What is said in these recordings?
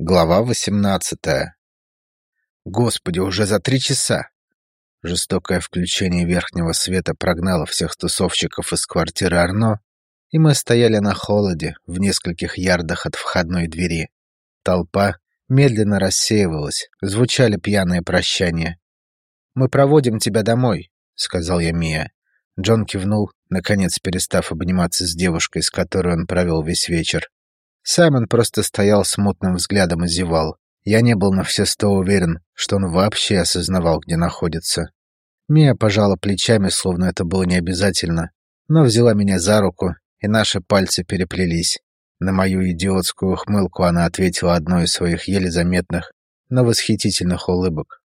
Глава восемнадцатая. Господи, уже за три часа! Жестокое включение верхнего света прогнало всех тусовщиков из квартиры Арно, и мы стояли на холоде в нескольких ярдах от входной двери. Толпа медленно рассеивалась, звучали пьяные прощания. «Мы проводим тебя домой», — сказал я Мия. Джон кивнул, наконец перестав обниматься с девушкой, с которой он провел весь вечер. Саймон просто стоял с мутным взглядом и зевал. Я не был на все сто уверен, что он вообще осознавал, где находится. Мия пожала плечами, словно это было необязательно, но взяла меня за руку, и наши пальцы переплелись. На мою идиотскую ухмылку она ответила одной из своих еле заметных, но восхитительных улыбок.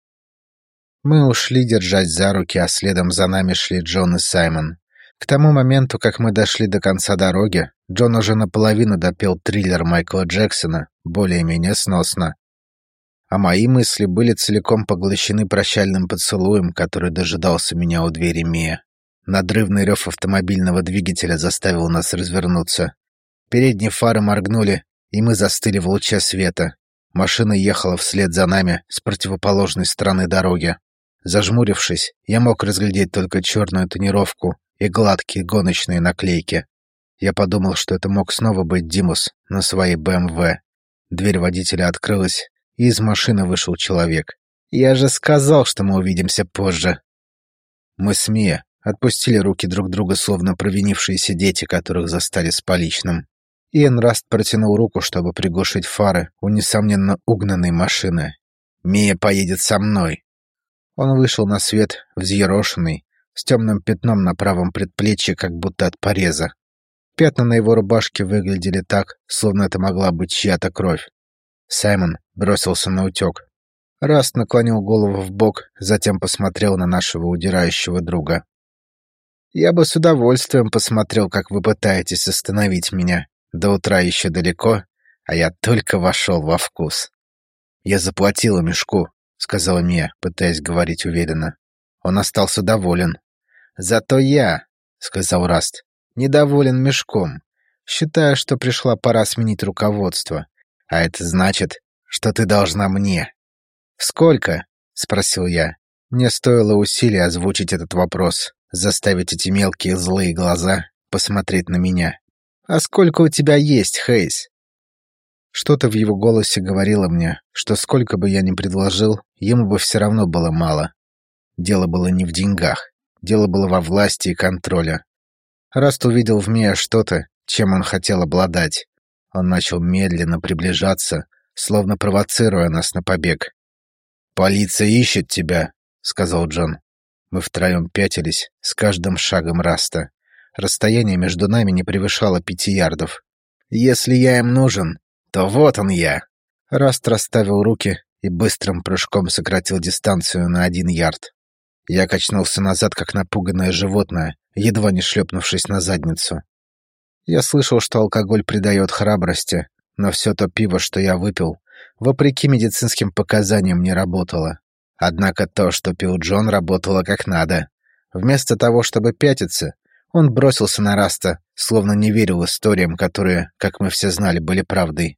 Мы ушли, держась за руки, а следом за нами шли Джон и Саймон. К тому моменту, как мы дошли до конца дороги, Джон уже наполовину допел триллер Майкла Джексона, более-менее сносно. А мои мысли были целиком поглощены прощальным поцелуем, который дожидался меня у двери Мия. Надрывный рев автомобильного двигателя заставил нас развернуться. Передние фары моргнули, и мы застыли в луче света. Машина ехала вслед за нами с противоположной стороны дороги. Зажмурившись, я мог разглядеть только черную тонировку и гладкие гоночные наклейки. Я подумал, что это мог снова быть Димус на своей БМВ. Дверь водителя открылась, и из машины вышел человек. «Я же сказал, что мы увидимся позже!» Мы с Мия отпустили руки друг друга, словно провинившиеся дети, которых застали с поличным. Иэн Раст протянул руку, чтобы приглушить фары у несомненно угнанной машины. «Мия поедет со мной!» Он вышел на свет, взъерошенный, с темным пятном на правом предплечье, как будто от пореза. Пятна на его рубашке выглядели так, словно это могла быть чья-то кровь. Саймон бросился на утек. Раст наклонил голову в бок, затем посмотрел на нашего удирающего друга. «Я бы с удовольствием посмотрел, как вы пытаетесь остановить меня. До утра еще далеко, а я только вошел во вкус». «Я заплатила мешку», — сказала Мия, пытаясь говорить уверенно. Он остался доволен. «Зато я», — сказал Раст, недоволен мешком. Считаю, что пришла пора сменить руководство. А это значит, что ты должна мне. «Сколько?» — спросил я. Мне стоило усилий озвучить этот вопрос, заставить эти мелкие злые глаза посмотреть на меня. «А сколько у тебя есть, Хейс?» Что-то в его голосе говорило мне, что сколько бы я ни предложил, ему бы все равно было мало. Дело было не в деньгах, дело было во власти и контроле. Раст увидел в Мия что-то, чем он хотел обладать. Он начал медленно приближаться, словно провоцируя нас на побег. «Полиция ищет тебя», — сказал Джон. Мы втроем пятились, с каждым шагом Раста. Расстояние между нами не превышало пяти ярдов. «Если я им нужен, то вот он я!» Раст расставил руки и быстрым прыжком сократил дистанцию на один ярд. Я качнулся назад, как напуганное животное, едва не шлепнувшись на задницу. Я слышал, что алкоголь придает храбрости, но все то пиво, что я выпил, вопреки медицинским показаниям не работало. Однако то, что пил Джон, работало как надо. Вместо того, чтобы пятиться, он бросился на Раста, словно не верил историям, которые, как мы все знали, были правдой.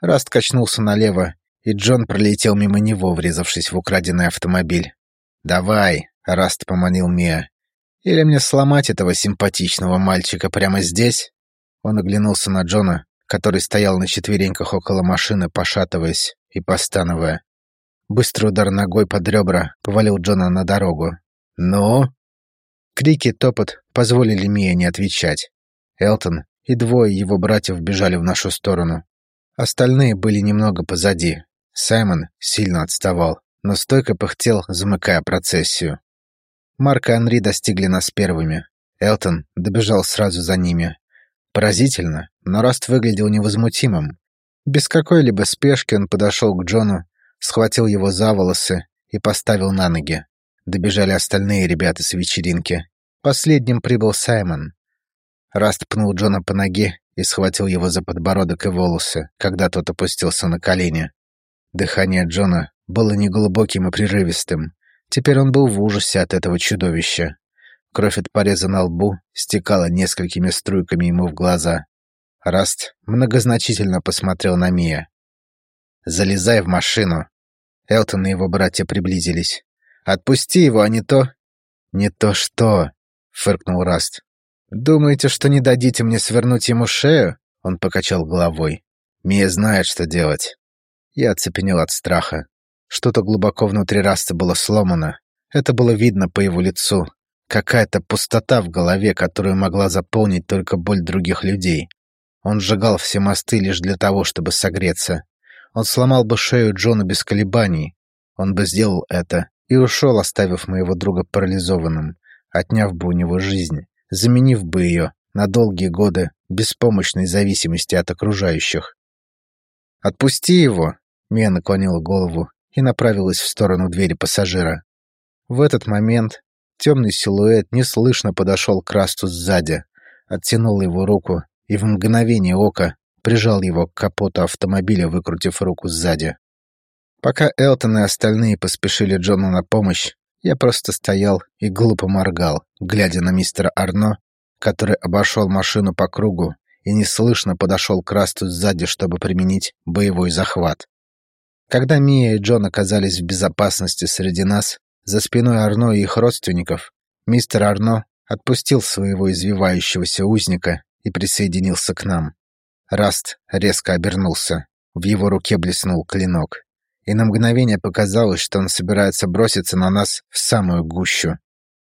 Раст качнулся налево, и Джон пролетел мимо него, врезавшись в украденный автомобиль. «Давай», — Раст поманил Мия, или мне сломать этого симпатичного мальчика прямо здесь?» Он оглянулся на Джона, который стоял на четвереньках около машины, пошатываясь и постанывая. Быстрый удар ногой под ребра повалил Джона на дорогу. «Ну?» Крики топот позволили Мия не отвечать. Элтон и двое его братьев бежали в нашу сторону. Остальные были немного позади. Саймон сильно отставал, но стойко пыхтел, замыкая процессию. Марк и Анри достигли нас первыми. Элтон добежал сразу за ними. Поразительно, но Раст выглядел невозмутимым. Без какой-либо спешки он подошел к Джону, схватил его за волосы и поставил на ноги. Добежали остальные ребята с вечеринки. Последним прибыл Саймон. Раст пнул Джона по ноге и схватил его за подбородок и волосы, когда тот опустился на колени. Дыхание Джона было неглубоким и прерывистым. Теперь он был в ужасе от этого чудовища. Кровь от пореза на лбу стекала несколькими струйками ему в глаза. Раст многозначительно посмотрел на Мия. залезай в машину». Элтон и его братья приблизились. «Отпусти его, а не то...» «Не то что?» — фыркнул Раст. «Думаете, что не дадите мне свернуть ему шею?» Он покачал головой. «Мия знает, что делать». Я оцепенел от страха. Что-то глубоко внутри Раста было сломано. Это было видно по его лицу. Какая-то пустота в голове, которую могла заполнить только боль других людей. Он сжигал все мосты лишь для того, чтобы согреться. Он сломал бы шею Джона без колебаний. Он бы сделал это и ушел, оставив моего друга парализованным, отняв бы у него жизнь, заменив бы ее на долгие годы беспомощной зависимости от окружающих. «Отпусти его!» — Мия наклонила голову и направилась в сторону двери пассажира. В этот момент темный силуэт неслышно подошел к Расту сзади, оттянул его руку и в мгновение ока прижал его к капоту автомобиля, выкрутив руку сзади. Пока Элтон и остальные поспешили Джону на помощь, я просто стоял и глупо моргал, глядя на мистера Арно, который обошел машину по кругу и неслышно подошел к Расту сзади, чтобы применить боевой захват. Когда Мия и Джон оказались в безопасности среди нас, за спиной Арно и их родственников, мистер Арно отпустил своего извивающегося узника и присоединился к нам. Раст резко обернулся. В его руке блеснул клинок. И на мгновение показалось, что он собирается броситься на нас в самую гущу.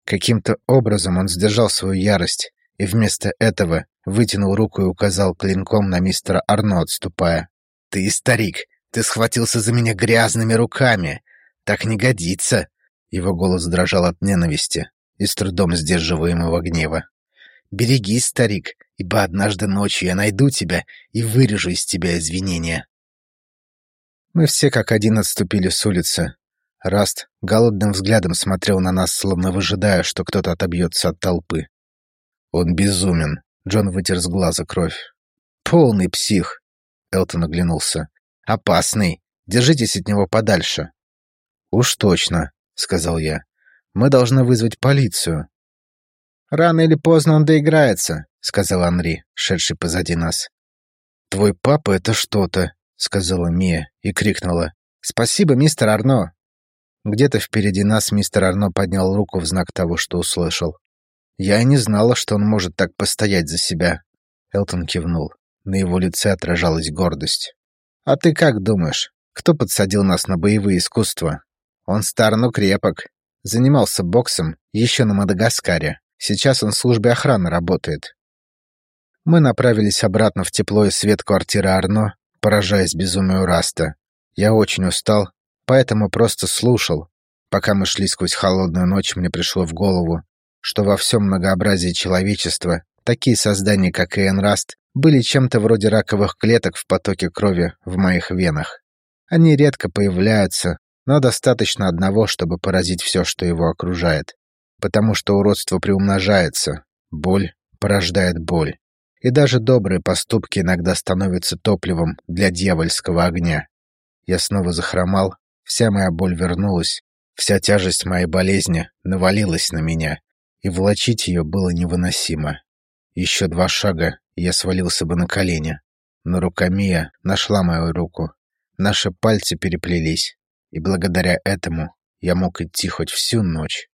Каким-то образом он сдержал свою ярость и вместо этого вытянул руку и указал клинком на мистера Арно, отступая. «Ты старик! Ты схватился за меня грязными руками! Так не годится!» Его голос дрожал от ненависти и с трудом сдерживаемого гнева. «Берегись, старик, ибо однажды ночью я найду тебя и вырежу из тебя извинения». Мы все как один отступили с улицы. Раст голодным взглядом смотрел на нас, словно выжидая, что кто-то отобьется от толпы. «Он безумен», — Джон вытер с глаза кровь. «Полный псих», — Элтон оглянулся. «Опасный. Держитесь от него подальше». «Уж точно», — сказал я. «Мы должны вызвать полицию». «Рано или поздно он доиграется», — сказал Анри, шедший позади нас. «Твой папа — это что-то», — сказала Мия и крикнула. «Спасибо, мистер Арно!» Где-то впереди нас мистер Арно поднял руку в знак того, что услышал. «Я и не знала, что он может так постоять за себя». Элтон кивнул. На его лице отражалась гордость. «А ты как думаешь, кто подсадил нас на боевые искусства?» «Он стар, но крепок. Занимался боксом еще на Мадагаскаре. Сейчас он в службе охраны работает. Мы направились обратно в тепло и свет квартиры Арно, поражаясь безумию Раста. Я очень устал, поэтому просто слушал. Пока мы шли сквозь холодную ночь, мне пришло в голову, что во всем многообразии человечества такие создания, как Иэн Раст, были чем-то вроде раковых клеток в потоке крови в моих венах. Они редко появляются, но достаточно одного, чтобы поразить все, что его окружает потому что уродство приумножается, боль порождает боль. И даже добрые поступки иногда становятся топливом для дьявольского огня. Я снова захромал, вся моя боль вернулась, вся тяжесть моей болезни навалилась на меня, и волочить ее было невыносимо. Еще два шага, и я свалился бы на колени. Но рука Мия нашла мою руку. Наши пальцы переплелись, и благодаря этому я мог идти хоть всю ночь.